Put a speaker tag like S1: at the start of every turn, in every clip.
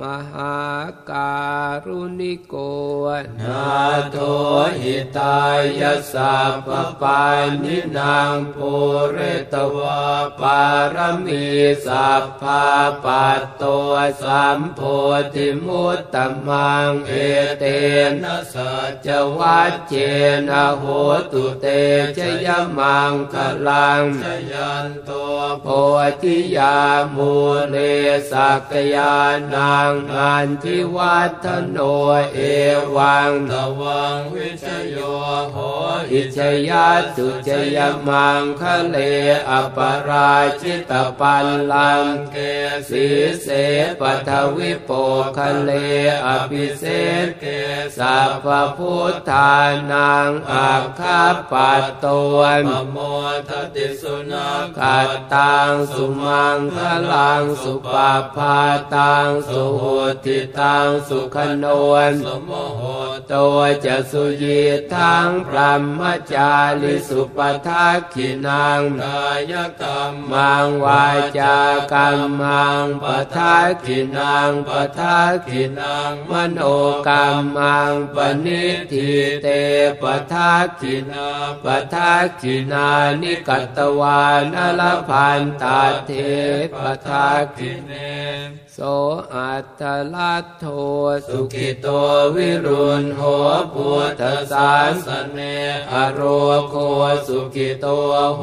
S1: มหาการุณิโก
S2: นาโทหิตายสัพพปานินางภูเรตวะปารมีสัพพาปัตโตสัมโพธิมุตตมังเอเตนะสัจวัจเจนะโหตุเตชยมังคลังชยันโต โพธิยามูเลสักยานางอันทิวัฒโนเอวังตวังวิชโยโหอิชยาตุจยมังคะเลอปราชิตปัลลังเกสีเสปัทวิโปคะเลอภิเศษเกสัพพุทธานังอาคาปัตตวนมโมทติสุนัขัตตังสุมังคลังสุปาพาตังสุโหติตังสุขโนนสมโห ตัวจะสุยีทังพรหมจาริสุปทักขินังกายกรรมังวาจากรรมังปทักขินังปทักขินังมโนกรรมังปณิทิเตปทักขินาปทักขินานิกัตวานลพันตาเทปทักขิเนโสอัตตลัตโทสุขิโตวิรุณโหพุทธสารสเนอโรโคสุขิโตโห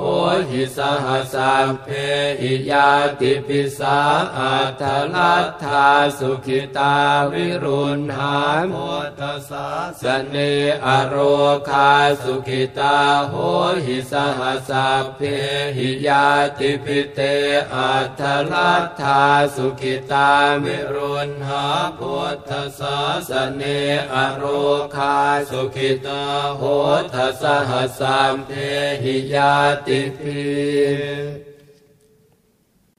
S2: หิสหัสัมเพหิยาติปิสาอัตลัตถาสุขิตาวิรุณหาพุทธสารสเนอโรคาสุขิตาโหหิสหัสัมเพหิยาติปิเตอัตลัตถาสุขิตามิรุณหาพุทธศาสเนอโรคาสุขิตาโหทสหัสสามเทหิยาติพี